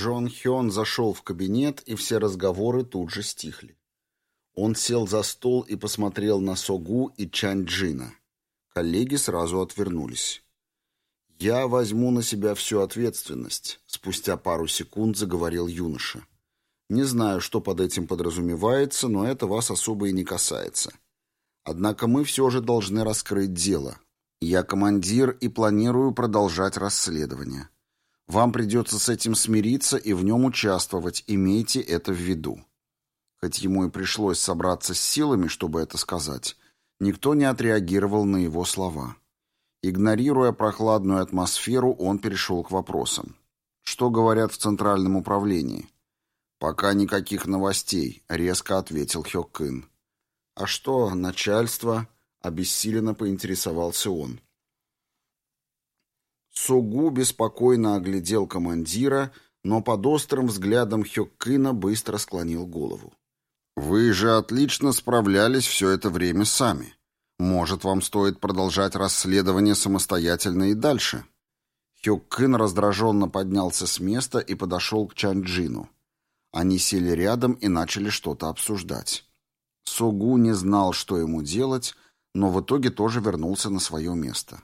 Джон Хён зашел в кабинет, и все разговоры тут же стихли. Он сел за стол и посмотрел на Согу и Чань Джина. Коллеги сразу отвернулись. «Я возьму на себя всю ответственность», — спустя пару секунд заговорил юноша. «Не знаю, что под этим подразумевается, но это вас особо и не касается. Однако мы все же должны раскрыть дело. Я командир и планирую продолжать расследование. Вам придется с этим смириться и в нем участвовать, имейте это в виду». Хоть ему и пришлось собраться с силами, чтобы это сказать, никто не отреагировал на его слова. Игнорируя прохладную атмосферу, он перешел к вопросам. «Что говорят в Центральном управлении?» «Пока никаких новостей», — резко ответил Хёккин. «А что, начальство?» — обессиленно поинтересовался он. Сугу беспокойно оглядел командира, но под острым взглядом Хёккина быстро склонил голову. «Вы же отлично справлялись все это время сами. Может, вам стоит продолжать расследование самостоятельно и дальше?» Хюккин раздраженно поднялся с места и подошел к Чанджину. Они сели рядом и начали что-то обсуждать. Сугу не знал, что ему делать, но в итоге тоже вернулся на свое место.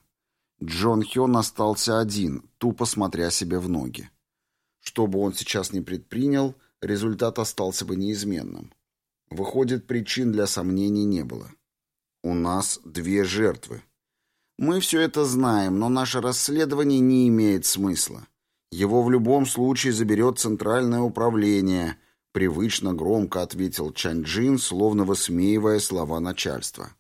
Джон Хён остался один, тупо смотря себе в ноги. Что бы он сейчас ни предпринял, результат остался бы неизменным. Выходит, причин для сомнений не было. У нас две жертвы. Мы все это знаем, но наше расследование не имеет смысла. Его в любом случае заберет Центральное управление, привычно громко ответил Чанджин, словно высмеивая слова начальства.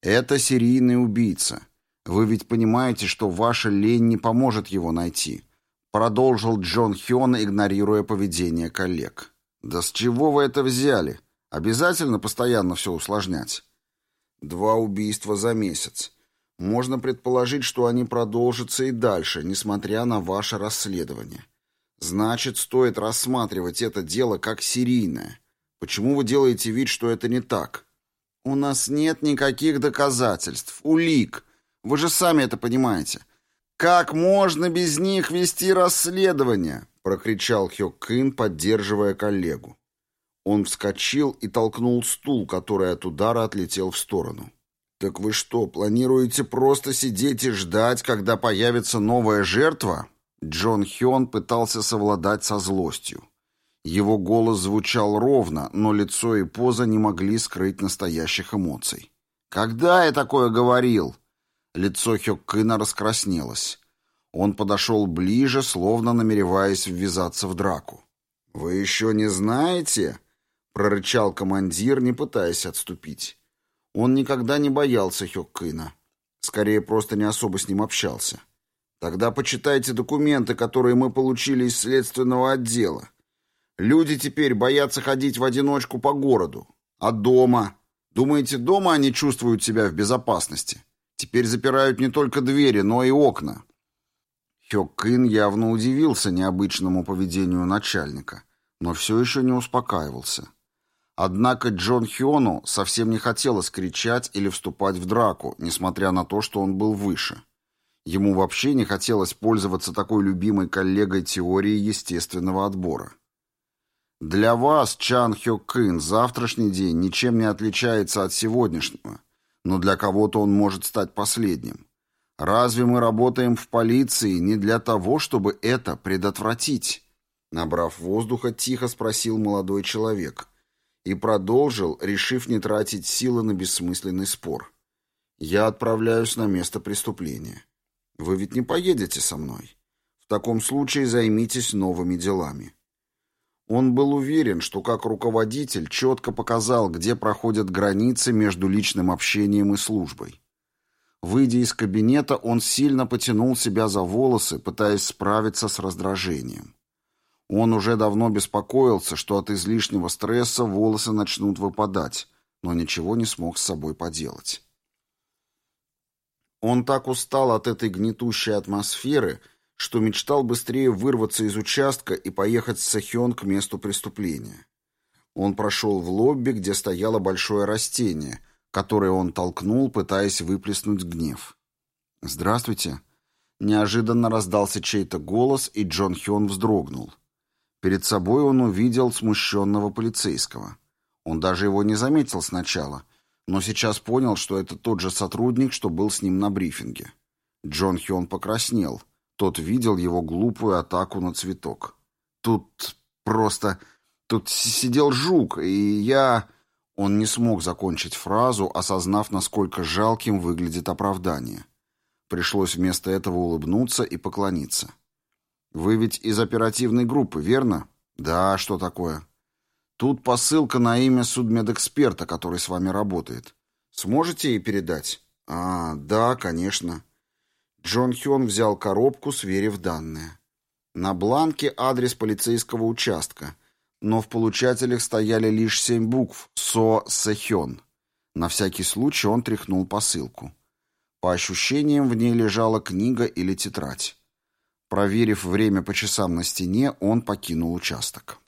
Это серийный убийца. Вы ведь понимаете, что ваша лень не поможет его найти, продолжил Джон Хён, игнорируя поведение коллег. Да с чего вы это взяли? Обязательно постоянно все усложнять? Два убийства за месяц. Можно предположить, что они продолжатся и дальше, несмотря на ваше расследование. Значит, стоит рассматривать это дело как серийное. Почему вы делаете вид, что это не так? У нас нет никаких доказательств, улик. Вы же сами это понимаете. Как можно без них вести расследование? прокричал Хё Кын, поддерживая коллегу. Он вскочил и толкнул стул, который от удара отлетел в сторону. «Так вы что, планируете просто сидеть и ждать, когда появится новая жертва?» Джон Хён пытался совладать со злостью. Его голос звучал ровно, но лицо и поза не могли скрыть настоящих эмоций. «Когда я такое говорил?» Лицо Хёккына раскраснелось. Он подошел ближе, словно намереваясь ввязаться в драку. «Вы еще не знаете?» прорычал командир, не пытаясь отступить. Он никогда не боялся Хёккына. Скорее, просто не особо с ним общался. Тогда почитайте документы, которые мы получили из следственного отдела. Люди теперь боятся ходить в одиночку по городу. А дома? Думаете, дома они чувствуют себя в безопасности? Теперь запирают не только двери, но и окна. Хёккин явно удивился необычному поведению начальника, но все еще не успокаивался. Однако Джон Хиону совсем не хотелось кричать или вступать в драку, несмотря на то, что он был выше. Ему вообще не хотелось пользоваться такой любимой коллегой теории естественного отбора. Для вас, Чан Хё Кын, завтрашний день ничем не отличается от сегодняшнего, но для кого-то он может стать последним. Разве мы работаем в полиции не для того, чтобы это предотвратить? Набрав воздуха, тихо спросил молодой человек и продолжил, решив не тратить силы на бессмысленный спор. «Я отправляюсь на место преступления. Вы ведь не поедете со мной. В таком случае займитесь новыми делами». Он был уверен, что как руководитель четко показал, где проходят границы между личным общением и службой. Выйдя из кабинета, он сильно потянул себя за волосы, пытаясь справиться с раздражением. Он уже давно беспокоился, что от излишнего стресса волосы начнут выпадать, но ничего не смог с собой поделать. Он так устал от этой гнетущей атмосферы, что мечтал быстрее вырваться из участка и поехать с Сахион к месту преступления. Он прошел в лобби, где стояло большое растение, которое он толкнул, пытаясь выплеснуть гнев. «Здравствуйте!» Неожиданно раздался чей-то голос, и Джон Хён вздрогнул. Перед собой он увидел смущенного полицейского. Он даже его не заметил сначала, но сейчас понял, что это тот же сотрудник, что был с ним на брифинге. Джон Хён покраснел. Тот видел его глупую атаку на цветок. «Тут просто... Тут сидел жук, и я...» Он не смог закончить фразу, осознав, насколько жалким выглядит оправдание. Пришлось вместо этого улыбнуться и поклониться. «Вы ведь из оперативной группы, верно?» «Да, что такое?» «Тут посылка на имя судмедэксперта, который с вами работает. Сможете ей передать?» «А, да, конечно». Джон Хён взял коробку, сверив данные. На бланке адрес полицейского участка, но в получателях стояли лишь семь букв «Со Сэхён». На всякий случай он тряхнул посылку. По ощущениям, в ней лежала книга или тетрадь. Проверив время по часам на стене, он покинул участок.